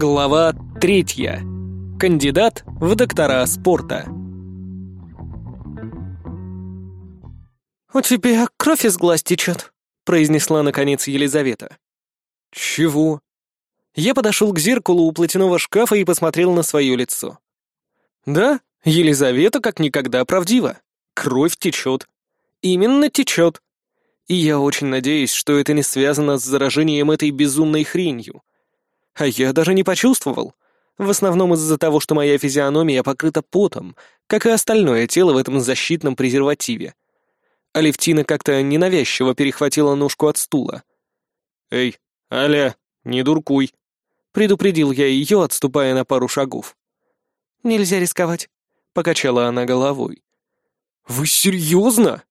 Глава третья. Кандидат в доктора спорта. «У тебя кровь из глаз течет», — произнесла наконец Елизавета. «Чего?» Я подошел к зеркалу у платяного шкафа и посмотрел на свое лицо. «Да, Елизавета как никогда правдива. Кровь течет. Именно течет. И я очень надеюсь, что это не связано с заражением этой безумной хренью. А я даже не почувствовал. В основном из-за того, что моя физиономия покрыта потом, как и остальное тело в этом защитном презервативе. Алевтина как-то ненавязчиво перехватила ножку от стула. «Эй, Аля, не дуркуй!» Предупредил я ее, отступая на пару шагов. «Нельзя рисковать», — покачала она головой. «Вы серьезно?»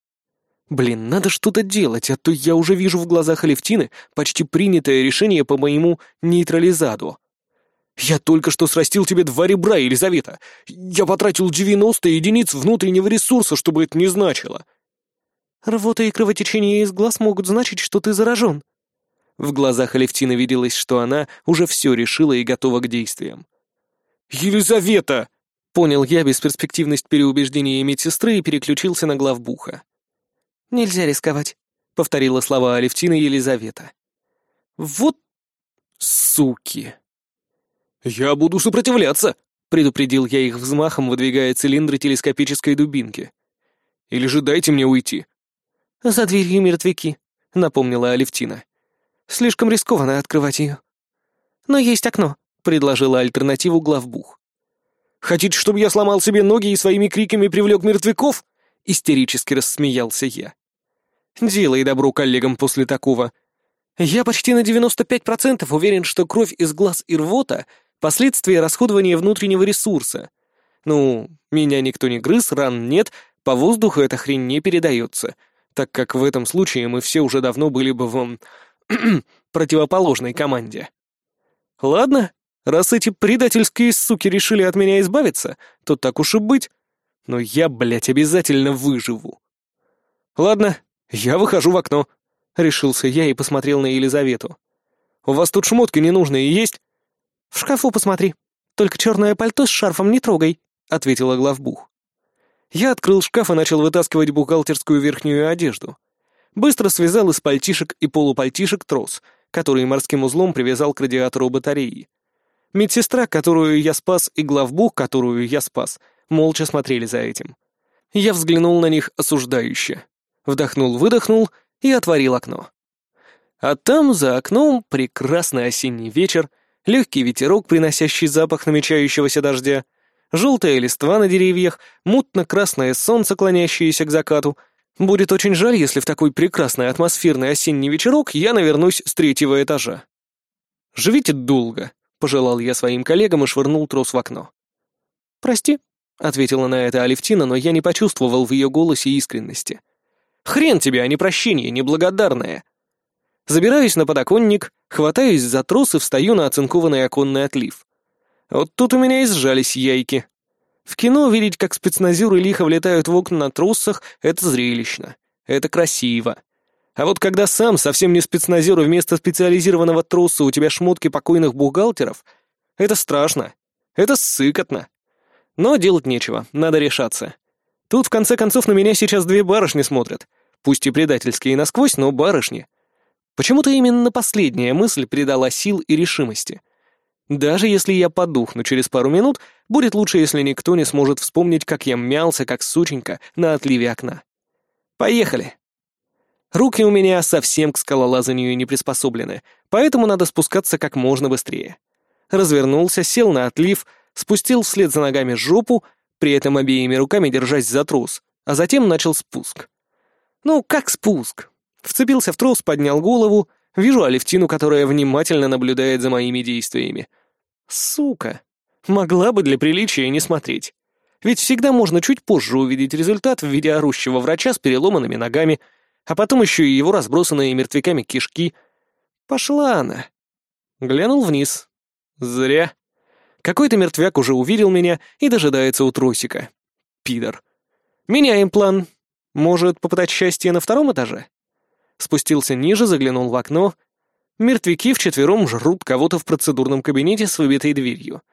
Блин, надо что-то делать, а то я уже вижу в глазах Алевтины почти принятое решение по моему нейтрализаду. Я только что срастил тебе два ребра, Елизавета. Я потратил 90 единиц внутреннего ресурса, чтобы это не значило. Рвота и кровотечение из глаз могут значить, что ты заражен. В глазах Алевтины виделось, что она уже все решила и готова к действиям. «Елизавета!» — понял я бесперспективность переубеждения медсестры и переключился на главбуха. «Нельзя рисковать», — повторила слова Алевтины Елизавета. «Вот суки!» «Я буду сопротивляться!» — предупредил я их взмахом, выдвигая цилиндры телескопической дубинки. «Или же дайте мне уйти». «За дверью мертвяки», — напомнила Алевтина. «Слишком рискованно открывать ее». «Но есть окно», — предложила альтернативу главбух. «Хотите, чтобы я сломал себе ноги и своими криками привлек мертвяков?» — истерически рассмеялся я. Делай добро коллегам после такого. Я почти на 95% уверен, что кровь из глаз и рвота — последствия расходования внутреннего ресурса. Ну, меня никто не грыз, ран нет, по воздуху эта хрень не передается, так как в этом случае мы все уже давно были бы в... противоположной команде. Ладно, раз эти предательские суки решили от меня избавиться, то так уж и быть. Но я, блядь, обязательно выживу. Ладно, «Я выхожу в окно», — решился я и посмотрел на Елизавету. «У вас тут шмотки ненужные есть?» «В шкафу посмотри. Только черное пальто с шарфом не трогай», — ответила главбух. Я открыл шкаф и начал вытаскивать бухгалтерскую верхнюю одежду. Быстро связал из пальтишек и полупальтишек трос, который морским узлом привязал к радиатору батареи. Медсестра, которую я спас, и главбух, которую я спас, молча смотрели за этим. Я взглянул на них осуждающе вдохнул-выдохнул и отворил окно. А там, за окном, прекрасный осенний вечер, легкий ветерок, приносящий запах намечающегося дождя, желтая листва на деревьях, мутно-красное солнце, клонящееся к закату. Будет очень жаль, если в такой прекрасный атмосферный осенний вечерок я навернусь с третьего этажа. «Живите долго», — пожелал я своим коллегам и швырнул трос в окно. «Прости», — ответила на это Алевтина, но я не почувствовал в ее голосе искренности. Хрен тебе, а не прощение, неблагодарное. Забираюсь на подоконник, хватаюсь за трос и встаю на оцинкованный оконный отлив. Вот тут у меня и сжались яйки. В кино видеть, как спецназеры лихо влетают в окна на тросах, это зрелищно. Это красиво. А вот когда сам, совсем не спецназер, вместо специализированного троса у тебя шмотки покойных бухгалтеров, это страшно. Это сыкотно. Но делать нечего, надо решаться. Тут, в конце концов, на меня сейчас две барышни смотрят. Пусть и предательские насквозь, но барышни. Почему-то именно последняя мысль придала сил и решимости. Даже если я подухну через пару минут, будет лучше, если никто не сможет вспомнить, как я мялся, как сученька, на отливе окна. Поехали. Руки у меня совсем к скалолазанию не приспособлены, поэтому надо спускаться как можно быстрее. Развернулся, сел на отлив, спустил вслед за ногами жопу, при этом обеими руками держась за трос, а затем начал спуск. Ну, как спуск? Вцепился в трос, поднял голову, вижу Алевтину, которая внимательно наблюдает за моими действиями. Сука! Могла бы для приличия не смотреть. Ведь всегда можно чуть позже увидеть результат в виде орущего врача с переломанными ногами, а потом еще и его разбросанные мертвяками кишки. Пошла она. Глянул вниз. Зря. Какой-то мертвяк уже увидел меня и дожидается у тросика. Пидор. Меняем план. Может, попытать счастье на втором этаже? Спустился ниже, заглянул в окно. Мертвяки вчетвером жрут кого-то в процедурном кабинете с выбитой дверью.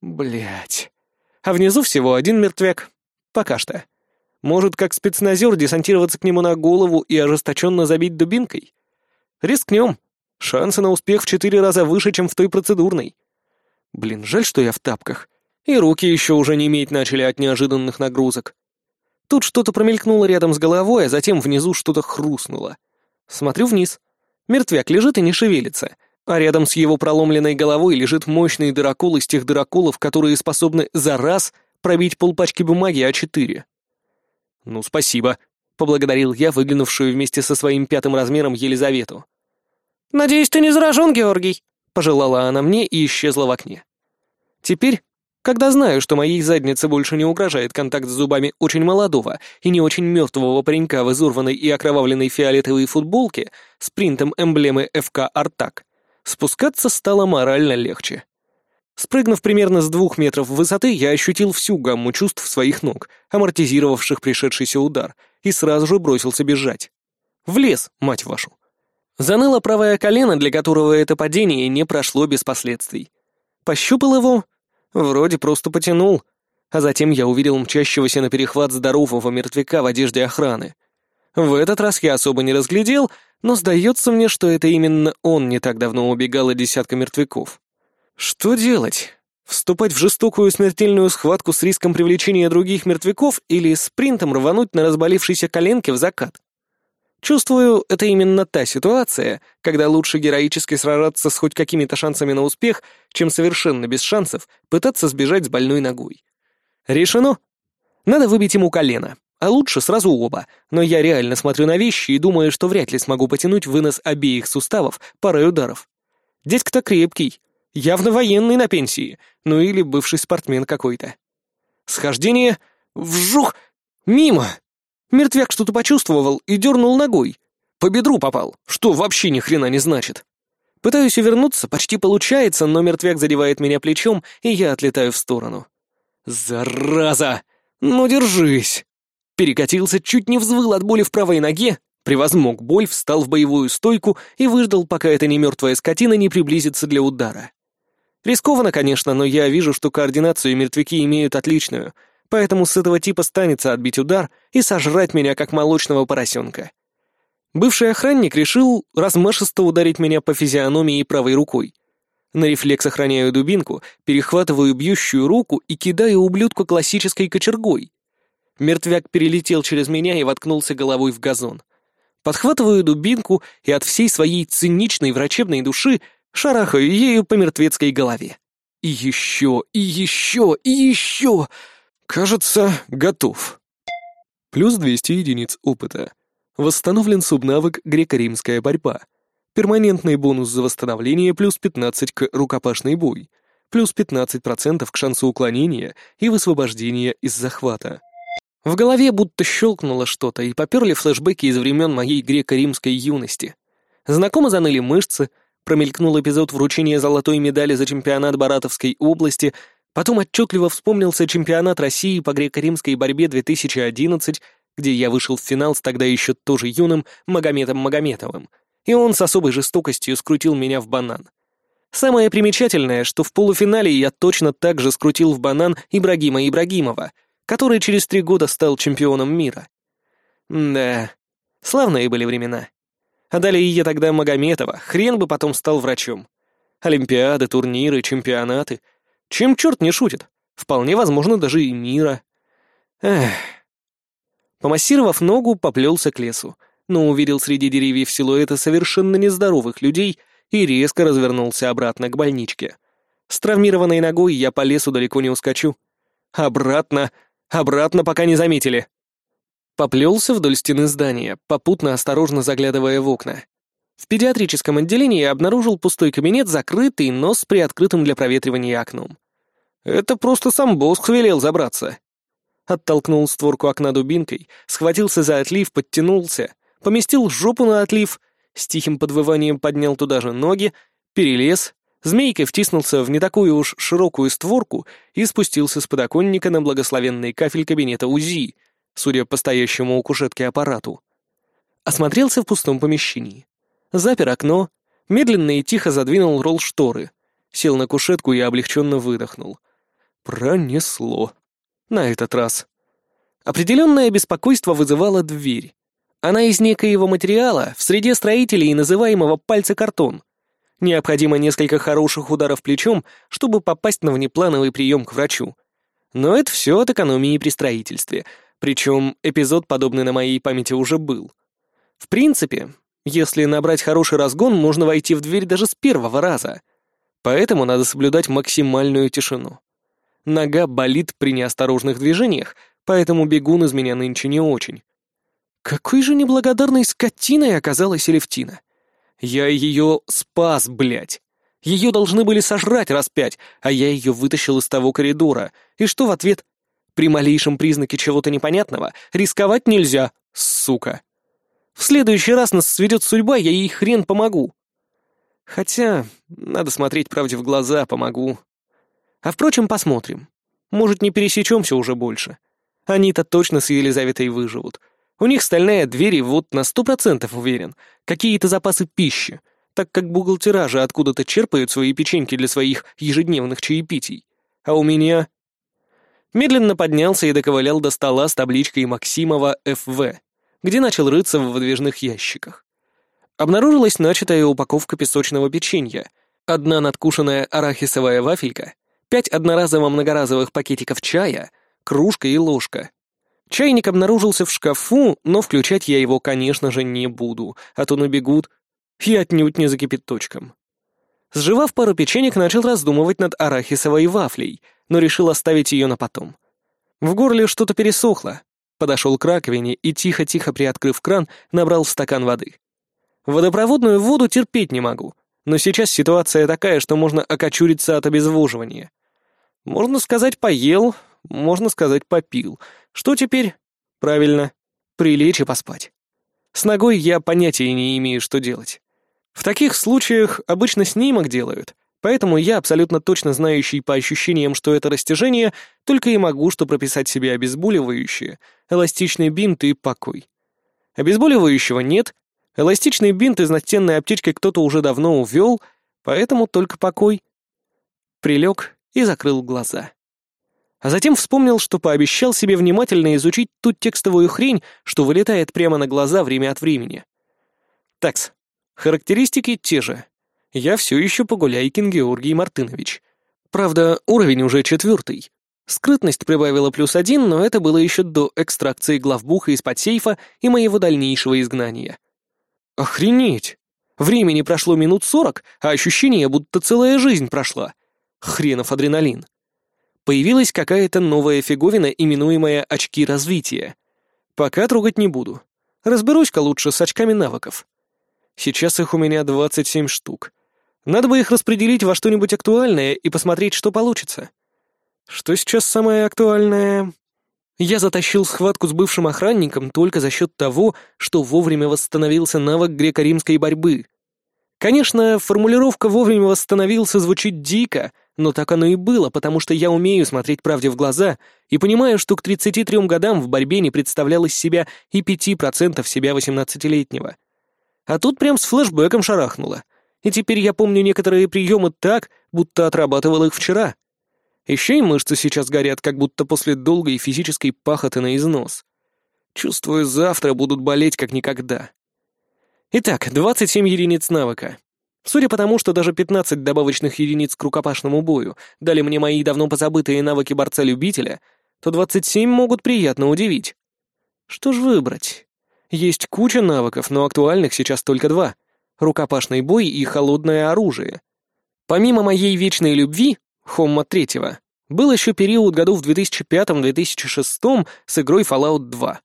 Блять. А внизу всего один мертвяк. Пока что. Может, как спецназер десантироваться к нему на голову и ожесточенно забить дубинкой? Рискнем. Шансы на успех в четыре раза выше, чем в той процедурной. Блин, жаль, что я в тапках. И руки еще уже не иметь начали от неожиданных нагрузок. Тут что-то промелькнуло рядом с головой, а затем внизу что-то хрустнуло. Смотрю вниз. Мертвяк лежит и не шевелится, а рядом с его проломленной головой лежит мощный дырокол из тех дыроколов, которые способны за раз пробить полпачки бумаги А4. «Ну, спасибо», — поблагодарил я выглянувшую вместе со своим пятым размером Елизавету. «Надеюсь, ты не заражен, Георгий?» — пожелала она мне и исчезла в окне. Теперь, когда знаю, что моей заднице больше не угрожает контакт с зубами очень молодого и не очень мертвого паренька в изорванной и окровавленной фиолетовой футболке с принтом эмблемы ФК «Артак», спускаться стало морально легче. Спрыгнув примерно с двух метров высоты, я ощутил всю гамму чувств своих ног, амортизировавших пришедшийся удар, и сразу же бросился бежать. В лес, мать вашу. Заныло правое колено, для которого это падение не прошло без последствий. Пощупал его, вроде просто потянул, а затем я увидел мчащегося на перехват здорового мертвяка в одежде охраны. В этот раз я особо не разглядел, но сдается мне, что это именно он не так давно убегал от десятка мертвяков. Что делать? Вступать в жестокую смертельную схватку с риском привлечения других мертвяков или спринтом рвануть на разболившейся коленке в закат? Чувствую, это именно та ситуация, когда лучше героически сражаться с хоть какими-то шансами на успех, чем совершенно без шансов пытаться сбежать с больной ногой. Решено. Надо выбить ему колено, а лучше сразу оба, но я реально смотрю на вещи и думаю, что вряд ли смогу потянуть вынос обеих суставов парой ударов. Дядька-то крепкий, Явно военный на пенсии, ну или бывший спортсмен какой-то. Схождение... Вжух! Мимо! Мертвяк что-то почувствовал и дернул ногой. По бедру попал, что вообще ни хрена не значит. Пытаюсь увернуться, почти получается, но мертвяк задевает меня плечом, и я отлетаю в сторону. «Зараза! Ну держись!» Перекатился, чуть не взвыл от боли в правой ноге, превозмог боль, встал в боевую стойку и выждал, пока эта немертвая скотина не приблизится для удара. Рискованно, конечно, но я вижу, что координацию мертвяки имеют отличную, поэтому с этого типа станется отбить удар и сожрать меня, как молочного поросенка. Бывший охранник решил размашисто ударить меня по физиономии правой рукой. На рефлекс охраняю дубинку, перехватываю бьющую руку и кидаю ублюдку классической кочергой. Мертвяк перелетел через меня и воткнулся головой в газон. Подхватываю дубинку и от всей своей циничной врачебной души шарахаю ею по мертвецкой голове. И еще, и еще, и еще. Кажется, готов. Плюс 200 единиц опыта. Восстановлен субнавык греко-римская борьба. Перманентный бонус за восстановление плюс 15 к рукопашный бой. Плюс 15% к шансу уклонения и высвобождения из захвата. В голове будто щелкнуло что-то, и поперли флешбеки из времен моей греко-римской юности. Знакомо заныли мышцы, Промелькнул эпизод вручения золотой медали за чемпионат Баратовской области, потом отчетливо вспомнился чемпионат России по греко-римской борьбе 2011, где я вышел в финал с тогда еще тоже юным Магометом Магометовым, и он с особой жестокостью скрутил меня в банан. Самое примечательное, что в полуфинале я точно так же скрутил в банан Ибрагима Ибрагимова, который через три года стал чемпионом мира. Да, славные были времена. А далее я тогда Магометова, хрен бы потом стал врачом. Олимпиады, турниры, чемпионаты. Чем черт не шутит? Вполне возможно, даже и мира. Эх. Помассировав ногу, поплелся к лесу, но увидел среди деревьев силуэты совершенно нездоровых людей и резко развернулся обратно к больничке. С травмированной ногой я по лесу далеко не ускочу. Обратно, обратно, пока не заметили. Поплелся вдоль стены здания, попутно осторожно заглядывая в окна. В педиатрическом отделении обнаружил пустой кабинет, закрытый, но с приоткрытым для проветривания окном. Это просто сам Босх велел забраться. Оттолкнул створку окна дубинкой, схватился за отлив, подтянулся, поместил жопу на отлив, с тихим подвыванием поднял туда же ноги, перелез, змейкой втиснулся в не такую уж широкую створку и спустился с подоконника на благословенный кафель кабинета УЗИ — судя по стоящему у кушетки аппарату. Осмотрелся в пустом помещении. Запер окно, Медленно и тихо задвинул ролл шторы, сел на кушетку и облегченно выдохнул. Пронесло. На этот раз. Определенное беспокойство вызывала дверь. Она из некоего материала, в среде строителей называемого пальца картон. Необходимо несколько хороших ударов плечом, чтобы попасть на внеплановый прием к врачу. Но это все от экономии при строительстве, причем эпизод, подобный на моей памяти, уже был. В принципе, если набрать хороший разгон, можно войти в дверь даже с первого раза. Поэтому надо соблюдать максимальную тишину. Нога болит при неосторожных движениях, поэтому бегун из меня нынче не очень. Какой же неблагодарной скотиной оказалась Элевтина. Я ее спас, блядь. Ее должны были сожрать раз пять, а я ее вытащил из того коридора. И что в ответ? При малейшем признаке чего-то непонятного рисковать нельзя, сука. В следующий раз нас сведет судьба, я ей хрен помогу. Хотя, надо смотреть правде в глаза, помогу. А впрочем, посмотрим. Может, не пересечемся уже больше. Они-то точно с Елизаветой выживут. У них стальная дверь, и вот на сто процентов уверен. Какие-то запасы пищи, так как бухгалтера же откуда-то черпают свои печеньки для своих ежедневных чаепитий. А у меня... Медленно поднялся и доковылял до стола с табличкой Максимова ФВ, где начал рыться в выдвижных ящиках. Обнаружилась начатая упаковка песочного печенья, одна надкушенная арахисовая вафелька, пять одноразово-многоразовых пакетиков чая, кружка и ложка. Чайник обнаружился в шкафу, но включать я его, конечно же, не буду, а то набегут и отнюдь не за кипяточком. Сживав пару печенек, начал раздумывать над арахисовой вафлей, но решил оставить ее на потом. В горле что-то пересохло. Подошел к раковине и, тихо-тихо приоткрыв кран, набрал стакан воды. Водопроводную воду терпеть не могу, но сейчас ситуация такая, что можно окочуриться от обезвоживания. Можно сказать, поел, можно сказать, попил. Что теперь? Правильно, прилечь и поспать. С ногой я понятия не имею, что делать. В таких случаях обычно снимок делают, поэтому я, абсолютно точно знающий по ощущениям, что это растяжение, только и могу что прописать себе обезболивающее, эластичный бинт и покой. Обезболивающего нет, эластичный бинт из настенной аптечки кто-то уже давно увел, поэтому только покой. Прилег и закрыл глаза. А затем вспомнил, что пообещал себе внимательно изучить ту текстовую хрень, что вылетает прямо на глаза время от времени. Такс. Характеристики те же. Я все еще Погуляйкин Георгий Мартынович. Правда, уровень уже четвертый. Скрытность прибавила плюс один, но это было еще до экстракции главбуха из-под сейфа и моего дальнейшего изгнания. Охренеть! Времени прошло минут сорок, а ощущение, будто целая жизнь прошла. Хренов адреналин появилась какая-то новая фиговина, именуемая очки развития. Пока трогать не буду. Разберусь-ка лучше с очками навыков. Сейчас их у меня 27 штук. Надо бы их распределить во что-нибудь актуальное и посмотреть, что получится. Что сейчас самое актуальное? Я затащил схватку с бывшим охранником только за счет того, что вовремя восстановился навык греко-римской борьбы. Конечно, формулировка «вовремя восстановился» звучит дико, но так оно и было, потому что я умею смотреть правде в глаза и понимаю, что к 33 годам в борьбе не представлял из себя и 5% себя 18-летнего. А тут прям с флешбеком шарахнуло. И теперь я помню некоторые приемы так, будто отрабатывал их вчера. Еще и мышцы сейчас горят, как будто после долгой физической пахоты на износ. Чувствую, завтра будут болеть как никогда. Итак, 27 единиц навыка. Судя по тому, что даже 15 добавочных единиц к рукопашному бою дали мне мои давно позабытые навыки борца-любителя, то 27 могут приятно удивить. Что ж выбрать? Есть куча навыков, но актуальных сейчас только два — рукопашный бой и холодное оружие. Помимо моей вечной любви, Хомма третьего, был еще период году в 2005-2006 с игрой Fallout 2.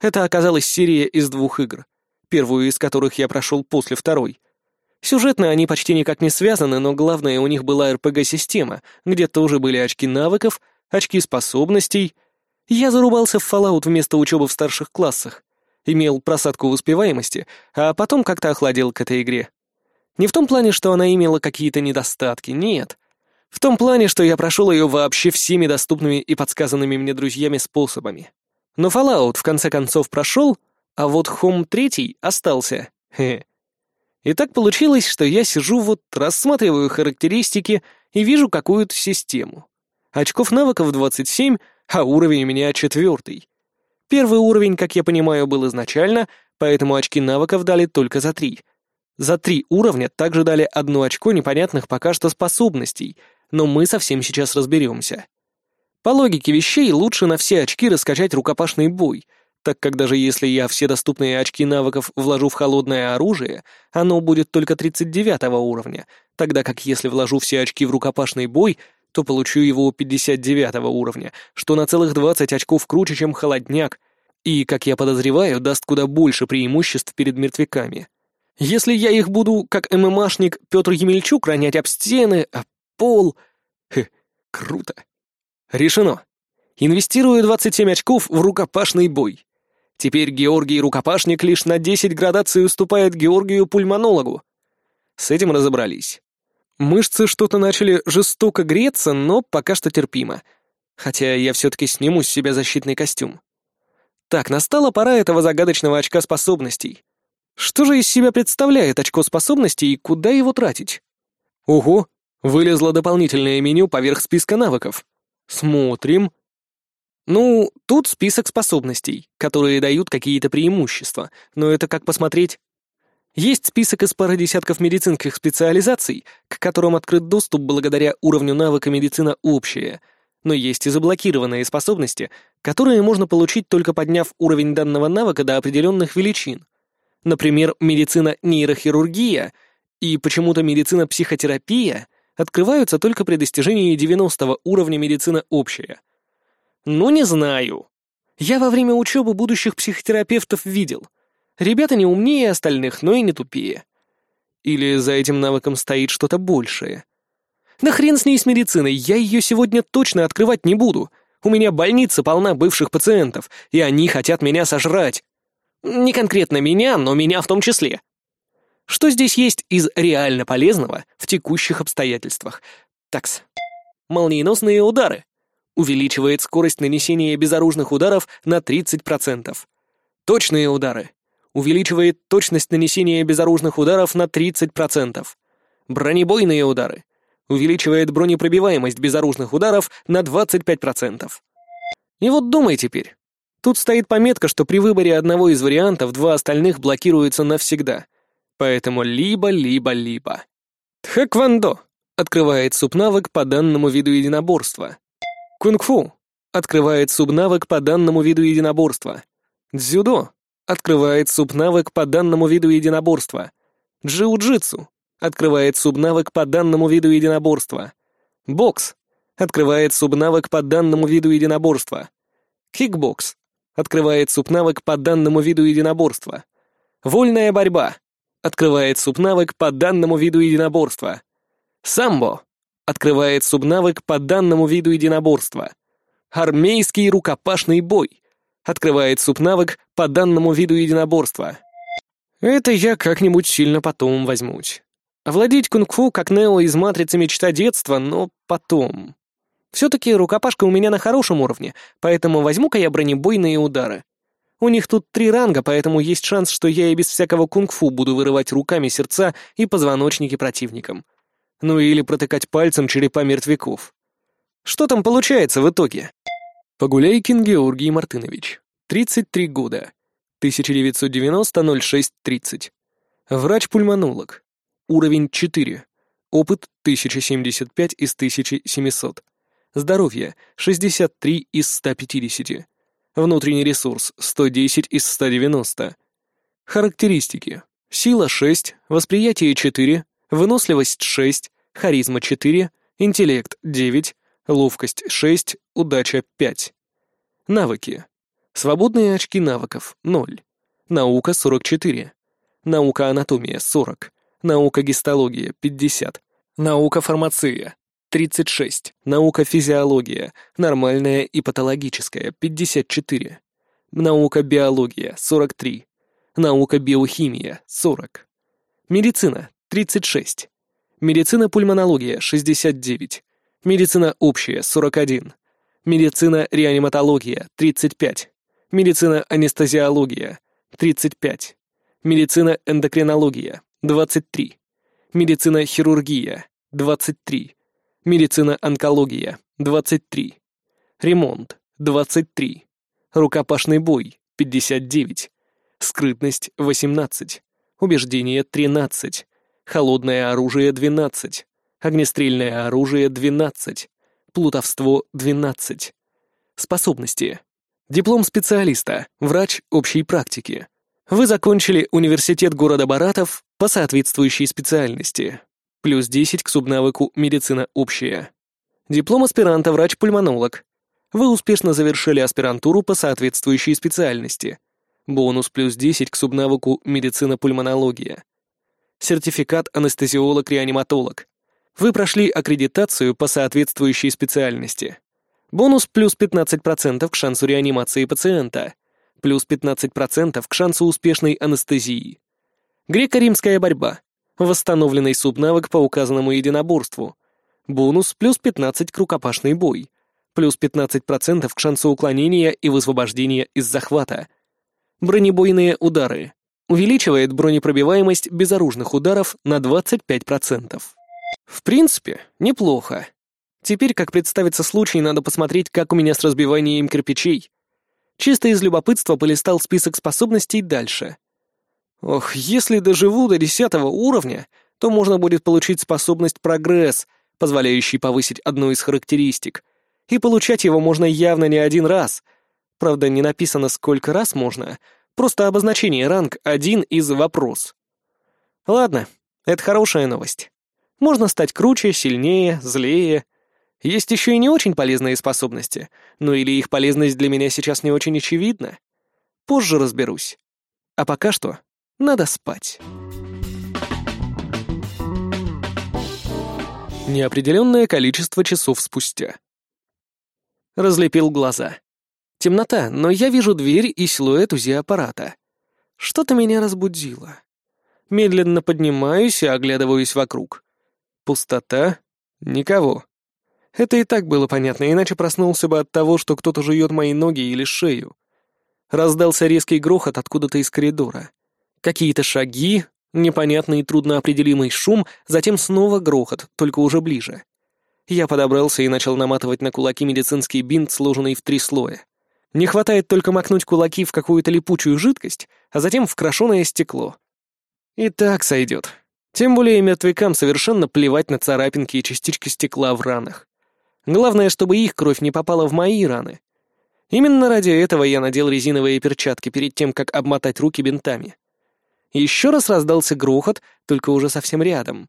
Это оказалась серия из двух игр, первую из которых я прошел после второй — Сюжетно они почти никак не связаны, но главное у них была РПГ-система, где тоже были очки навыков, очки способностей. Я зарубался в Fallout вместо учебы в старших классах, имел просадку в успеваемости, а потом как-то охладел к этой игре. Не в том плане, что она имела какие-то недостатки, нет. В том плане, что я прошел ее вообще всеми доступными и подсказанными мне друзьями способами. Но Fallout в конце концов прошел, а вот Home 3 остался. Хе. И так получилось, что я сижу вот, рассматриваю характеристики и вижу какую-то систему. Очков навыков 27, а уровень у меня четвертый. Первый уровень, как я понимаю, был изначально, поэтому очки навыков дали только за три. За три уровня также дали одно очко непонятных пока что способностей, но мы совсем сейчас разберемся. По логике вещей, лучше на все очки раскачать рукопашный бой — так как даже если я все доступные очки навыков вложу в холодное оружие, оно будет только 39 уровня, тогда как если вложу все очки в рукопашный бой, то получу его 59 уровня, что на целых 20 очков круче, чем холодняк, и, как я подозреваю, даст куда больше преимуществ перед мертвяками. Если я их буду, как ММАшник Петр Емельчук, ронять об стены, об пол... Хе, круто. Решено. Инвестирую 27 очков в рукопашный бой. Теперь Георгий Рукопашник лишь на 10 градаций уступает Георгию Пульмонологу. С этим разобрались. Мышцы что-то начали жестоко греться, но пока что терпимо. Хотя я все-таки сниму с себя защитный костюм. Так, настала пора этого загадочного очка способностей. Что же из себя представляет очко способностей и куда его тратить? Ого, вылезло дополнительное меню поверх списка навыков. Смотрим. Ну, тут список способностей, которые дают какие-то преимущества, но это как посмотреть. Есть список из пары десятков медицинских специализаций, к которым открыт доступ благодаря уровню навыка медицина общая, но есть и заблокированные способности, которые можно получить только подняв уровень данного навыка до определенных величин. Например, медицина нейрохирургия и почему-то медицина психотерапия открываются только при достижении 90 уровня медицина общая — ну, не знаю. Я во время учебы будущих психотерапевтов видел. Ребята не умнее остальных, но и не тупее. Или за этим навыком стоит что-то большее. Да хрен с ней с медициной, я ее сегодня точно открывать не буду. У меня больница полна бывших пациентов, и они хотят меня сожрать. Не конкретно меня, но меня в том числе. Что здесь есть из реально полезного в текущих обстоятельствах? Такс. Молниеносные удары увеличивает скорость нанесения безоружных ударов на 30%. Точные удары. Увеличивает точность нанесения безоружных ударов на 30%. Бронебойные удары. Увеличивает бронепробиваемость безоружных ударов на 25%. И вот думай теперь. Тут стоит пометка, что при выборе одного из вариантов два остальных блокируются навсегда. Поэтому либо-либо-либо. Тхэквондо открывает субнавык по данному виду единоборства. Кунг-фу открывает субнавык по данному виду единоборства. Дзюдо открывает субнавык по данному виду единоборства. Джиу-джитсу открывает субнавык по данному виду единоборства. Бокс открывает субнавык по данному виду единоборства. Кикбокс открывает субнавык по данному виду единоборства. Вольная борьба открывает субнавык по данному виду единоборства. Самбо Открывает субнавык по данному виду единоборства. Армейский рукопашный бой. Открывает субнавык по данному виду единоборства. Это я как-нибудь сильно потом возьмусь. Овладеть кунг-фу, как Нео из «Матрицы» мечта детства, но потом. Все-таки рукопашка у меня на хорошем уровне, поэтому возьму-ка я бронебойные удары. У них тут три ранга, поэтому есть шанс, что я и без всякого кунг-фу буду вырывать руками сердца и позвоночники противникам ну или протыкать пальцем черепа мертвяков. Что там получается в итоге? Погуляйкин Георгий Мартынович, 33 года, 1990-06-30. Врач-пульмонолог, уровень 4, опыт 1075 из 1700. Здоровье 63 из 150. Внутренний ресурс 110 из 190. Характеристики. Сила 6, восприятие 4, выносливость 6, харизма 4, интеллект 9, ловкость 6, удача 5. Навыки. Свободные очки навыков 0. Наука 44. Наука анатомия 40. Наука гистология 50. Наука фармация 36. Наука физиология, нормальная и патологическая 54. Наука биология 43. Наука биохимия 40. Медицина 36. Медицина-пульмонология – 69. Медицина общая – 41. Медицина-реаниматология – 35. Медицина-анестезиология – 35. Медицина-эндокринология — 23. Медицина-хирургия — 23. Медицина-онкология — 23. Ремонт — 23. Рукопашный бой — 59. Скрытность — 18. Убеждение — 13. Холодное оружие — 12. Огнестрельное оружие — 12. Плутовство — 12. Способности. Диплом специалиста, врач общей практики. Вы закончили университет города Баратов по соответствующей специальности. Плюс 10 к субнавыку «Медицина общая». Диплом аспиранта врач-пульмонолог. Вы успешно завершили аспирантуру по соответствующей специальности. Бонус плюс 10 к субнавыку «Медицина-пульмонология». Сертификат анестезиолог-реаниматолог. Вы прошли аккредитацию по соответствующей специальности. Бонус плюс 15% к шансу реанимации пациента. Плюс 15% к шансу успешной анестезии. Греко-римская борьба. Восстановленный субнавык по указанному единоборству. Бонус плюс 15 к рукопашный бой. Плюс 15% к шансу уклонения и высвобождения из захвата. Бронебойные удары. Увеличивает бронепробиваемость безоружных ударов на 25%. В принципе, неплохо. Теперь, как представится случай, надо посмотреть, как у меня с разбиванием кирпичей. Чисто из любопытства полистал список способностей дальше. Ох, если доживу до десятого уровня, то можно будет получить способность «Прогресс», позволяющий повысить одну из характеристик. И получать его можно явно не один раз. Правда, не написано, сколько раз можно, Просто обозначение ранг один из вопрос. Ладно, это хорошая новость. Можно стать круче, сильнее, злее. Есть еще и не очень полезные способности, но или их полезность для меня сейчас не очень очевидна. Позже разберусь. А пока что надо спать. Неопределенное количество часов спустя. Разлепил глаза. Темнота, но я вижу дверь и силуэт УЗИ-аппарата. Что-то меня разбудило. Медленно поднимаюсь и оглядываюсь вокруг. Пустота. Никого. Это и так было понятно, иначе проснулся бы от того, что кто-то жует мои ноги или шею. Раздался резкий грохот откуда-то из коридора. Какие-то шаги, непонятный и трудноопределимый шум, затем снова грохот, только уже ближе. Я подобрался и начал наматывать на кулаки медицинский бинт, сложенный в три слоя. Не хватает только макнуть кулаки в какую-то липучую жидкость, а затем в крашеное стекло. И так сойдет. Тем более мертвякам совершенно плевать на царапинки и частички стекла в ранах. Главное, чтобы их кровь не попала в мои раны. Именно ради этого я надел резиновые перчатки перед тем, как обмотать руки бинтами. Еще раз раздался грохот, только уже совсем рядом.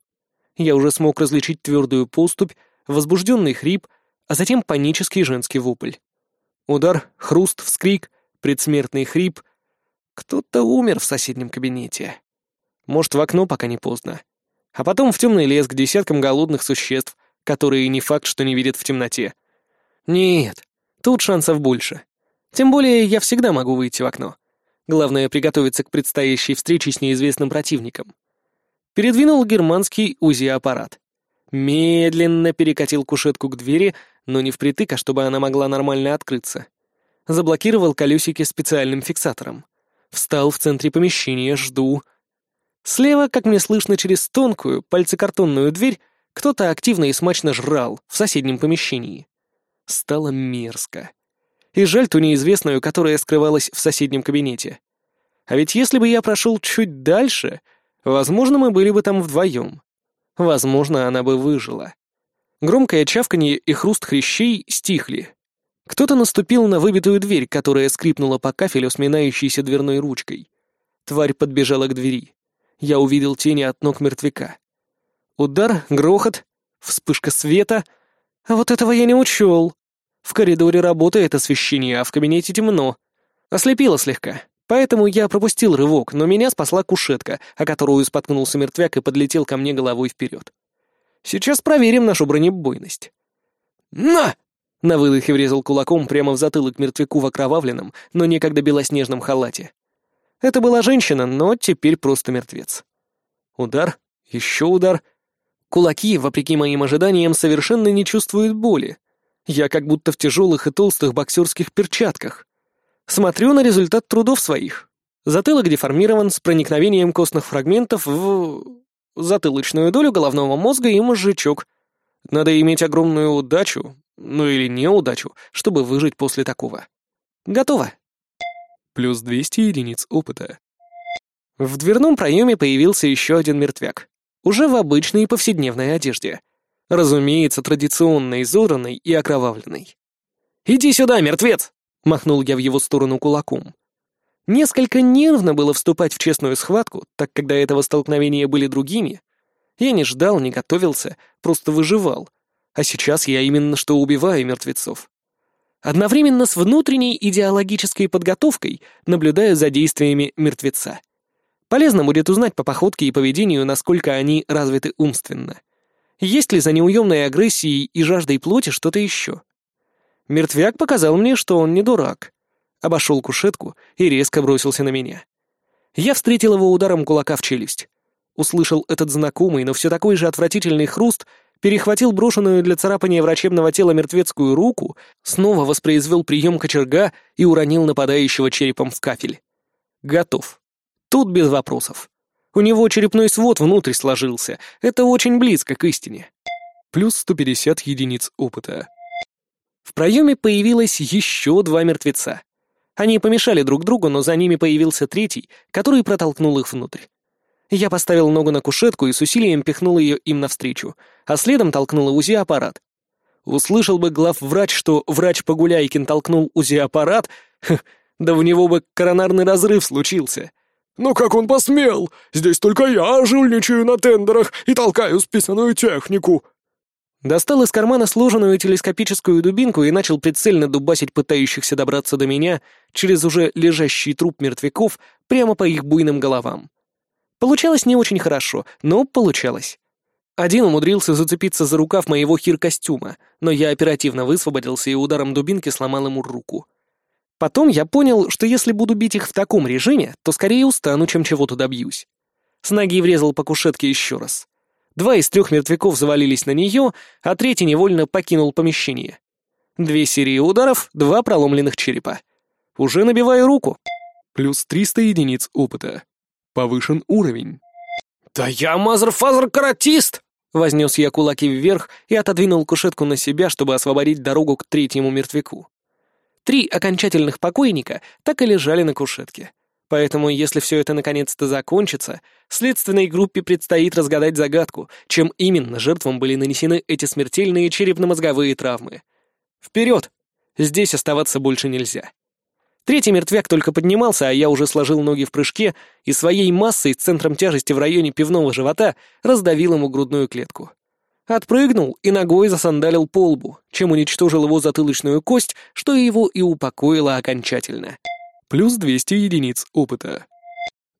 Я уже смог различить твердую поступь, возбужденный хрип, а затем панический женский вопль. Удар, хруст, вскрик, предсмертный хрип. Кто-то умер в соседнем кабинете. Может, в окно, пока не поздно. А потом в темный лес к десяткам голодных существ, которые не факт, что не видят в темноте. Нет, тут шансов больше. Тем более я всегда могу выйти в окно. Главное — приготовиться к предстоящей встрече с неизвестным противником. Передвинул германский УЗИ-аппарат. Медленно перекатил кушетку к двери, но не впритык, а чтобы она могла нормально открыться. Заблокировал колесики специальным фиксатором. Встал в центре помещения, жду. Слева, как мне слышно через тонкую, пальцекартонную дверь, кто-то активно и смачно жрал в соседнем помещении. Стало мерзко. И жаль ту неизвестную, которая скрывалась в соседнем кабинете. А ведь если бы я прошел чуть дальше, возможно, мы были бы там вдвоем. Возможно, она бы выжила. Громкое чавканье и хруст хрящей стихли. Кто-то наступил на выбитую дверь, которая скрипнула по кафелю сминающейся дверной ручкой. Тварь подбежала к двери. Я увидел тени от ног мертвяка. Удар, грохот, вспышка света. А вот этого я не учел. В коридоре работает освещение, а в кабинете темно. Ослепило слегка. Поэтому я пропустил рывок, но меня спасла кушетка, о которую споткнулся мертвяк и подлетел ко мне головой вперед. Сейчас проверим нашу бронебойность. «На!» — на выдохе врезал кулаком прямо в затылок мертвяку в окровавленном, но некогда белоснежном халате. Это была женщина, но теперь просто мертвец. Удар, еще удар. Кулаки, вопреки моим ожиданиям, совершенно не чувствуют боли. Я как будто в тяжелых и толстых боксерских перчатках. Смотрю на результат трудов своих. Затылок деформирован с проникновением костных фрагментов в... затылочную долю головного мозга и мозжечок. Надо иметь огромную удачу, ну или неудачу, чтобы выжить после такого. Готово. Плюс 200 единиц опыта. В дверном проеме появился еще один мертвяк. Уже в обычной повседневной одежде. Разумеется, традиционно изоранный и окровавленный. «Иди сюда, мертвец!» — махнул я в его сторону кулаком. Несколько нервно было вступать в честную схватку, так как до этого столкновения были другими. Я не ждал, не готовился, просто выживал. А сейчас я именно что убиваю мертвецов. Одновременно с внутренней идеологической подготовкой наблюдаю за действиями мертвеца. Полезно будет узнать по походке и поведению, насколько они развиты умственно. Есть ли за неуемной агрессией и жаждой плоти что-то еще? Мертвяк показал мне, что он не дурак. Обошел кушетку и резко бросился на меня. Я встретил его ударом кулака в челюсть. Услышал этот знакомый, но все такой же отвратительный хруст, перехватил брошенную для царапания врачебного тела мертвецкую руку, снова воспроизвел прием кочерга и уронил нападающего черепом в кафель. Готов. Тут без вопросов. У него черепной свод внутрь сложился. Это очень близко к истине. Плюс 150 единиц опыта. В проеме появилось еще два мертвеца. Они помешали друг другу, но за ними появился третий, который протолкнул их внутрь. Я поставил ногу на кушетку и с усилием пихнул ее им навстречу, а следом толкнул УЗИ-аппарат. Услышал бы главврач, что врач Погуляйкин толкнул УЗИ-аппарат, да в него бы коронарный разрыв случился. «Но как он посмел? Здесь только я жульничаю на тендерах и толкаю списанную технику!» Достал из кармана сложенную телескопическую дубинку и начал прицельно дубасить пытающихся добраться до меня через уже лежащий труп мертвяков прямо по их буйным головам. Получалось не очень хорошо, но получалось. Один умудрился зацепиться за рукав моего хир-костюма, но я оперативно высвободился и ударом дубинки сломал ему руку. Потом я понял, что если буду бить их в таком режиме, то скорее устану, чем чего-то добьюсь. С ноги врезал по кушетке еще раз. Два из трех мертвяков завалились на нее, а третий невольно покинул помещение. Две серии ударов, два проломленных черепа. Уже набиваю руку. Плюс 300 единиц опыта. Повышен уровень. «Да я mother-father-каратист!» Вознес я кулаки вверх и отодвинул кушетку на себя, чтобы освободить дорогу к третьему мертвяку. Три окончательных покойника так и лежали на кушетке. Поэтому, если все это наконец-то закончится, следственной группе предстоит разгадать загадку, чем именно жертвам были нанесены эти смертельные черепно-мозговые травмы. Вперед! Здесь оставаться больше нельзя. Третий мертвяк только поднимался, а я уже сложил ноги в прыжке и своей массой с центром тяжести в районе пивного живота раздавил ему грудную клетку. Отпрыгнул и ногой засандалил по лбу, чем уничтожил его затылочную кость, что его и упокоило окончательно. Плюс 200 единиц опыта.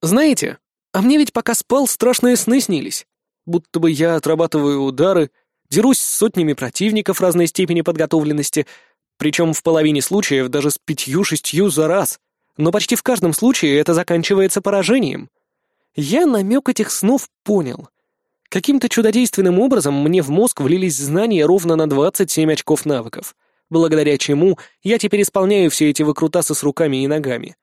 Знаете, а мне ведь пока спал, страшные сны снились. Будто бы я отрабатываю удары, дерусь с сотнями противников разной степени подготовленности, причем в половине случаев даже с пятью-шестью за раз. Но почти в каждом случае это заканчивается поражением. Я намек этих снов понял — Каким-то чудодейственным образом мне в мозг влились знания ровно на 27 очков навыков, благодаря чему я теперь исполняю все эти выкрутасы с руками и ногами.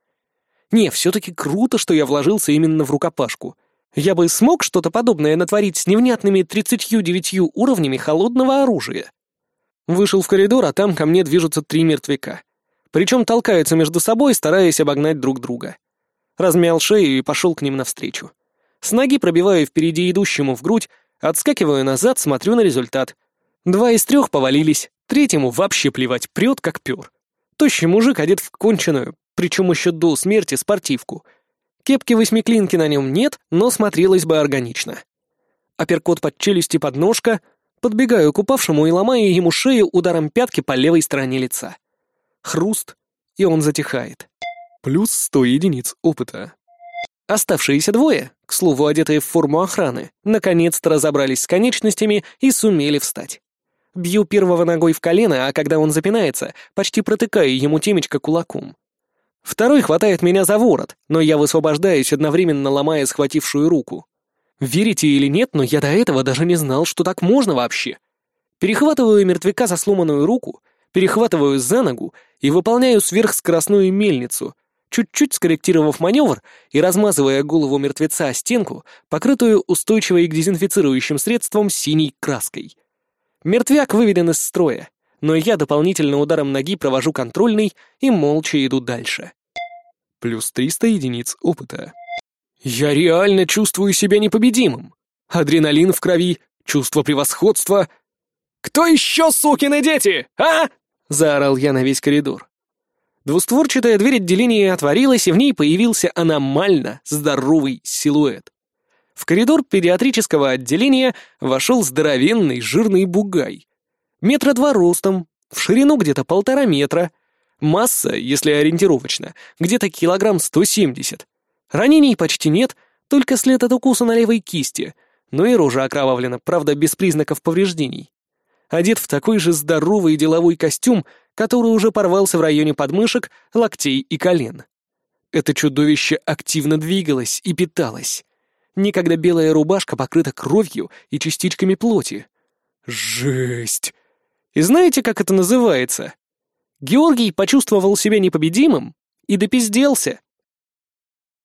Не, все-таки круто, что я вложился именно в рукопашку. Я бы смог что-то подобное натворить с невнятными 39 уровнями холодного оружия. Вышел в коридор, а там ко мне движутся три мертвяка. Причем толкаются между собой, стараясь обогнать друг друга. Размял шею и пошел к ним навстречу. С ноги пробиваю впереди идущему в грудь, отскакиваю назад, смотрю на результат. Два из трех повалились, третьему вообще плевать, прет как пер. Тощий мужик одет в конченую, причем еще до смерти, спортивку. Кепки восьмиклинки на нем нет, но смотрелась бы органично. Апперкот под челюсти подножка, подбегаю к упавшему и ломаю ему шею ударом пятки по левой стороне лица. Хруст, и он затихает. Плюс сто единиц опыта. Оставшиеся двое, к слову, одетые в форму охраны, наконец-то разобрались с конечностями и сумели встать. Бью первого ногой в колено, а когда он запинается, почти протыкаю ему темечко кулаком. Второй хватает меня за ворот, но я высвобождаюсь, одновременно ломая схватившую руку. Верите или нет, но я до этого даже не знал, что так можно вообще. Перехватываю мертвяка за сломанную руку, перехватываю за ногу и выполняю сверхскоростную мельницу — чуть-чуть скорректировав маневр и размазывая голову мертвеца о стенку, покрытую устойчивой к дезинфицирующим средствам синей краской. Мертвяк выведен из строя, но я дополнительно ударом ноги провожу контрольный и молча иду дальше. Плюс 300 единиц опыта. Я реально чувствую себя непобедимым. Адреналин в крови, чувство превосходства. «Кто еще, сукины дети, а?» — заорал я на весь коридор. Двустворчатая дверь отделения отворилась, и в ней появился аномально здоровый силуэт. В коридор педиатрического отделения вошел здоровенный жирный бугай. Метра два ростом, в ширину где-то полтора метра. Масса, если ориентировочно, где-то килограмм сто семьдесят. Ранений почти нет, только след от укуса на левой кисти, но и рожа окровавлена, правда, без признаков повреждений. Одет в такой же здоровый деловой костюм, который уже порвался в районе подмышек, локтей и колен. Это чудовище активно двигалось и питалось. Никогда белая рубашка покрыта кровью и частичками плоти. Жесть! И знаете, как это называется? Георгий почувствовал себя непобедимым и допизделся.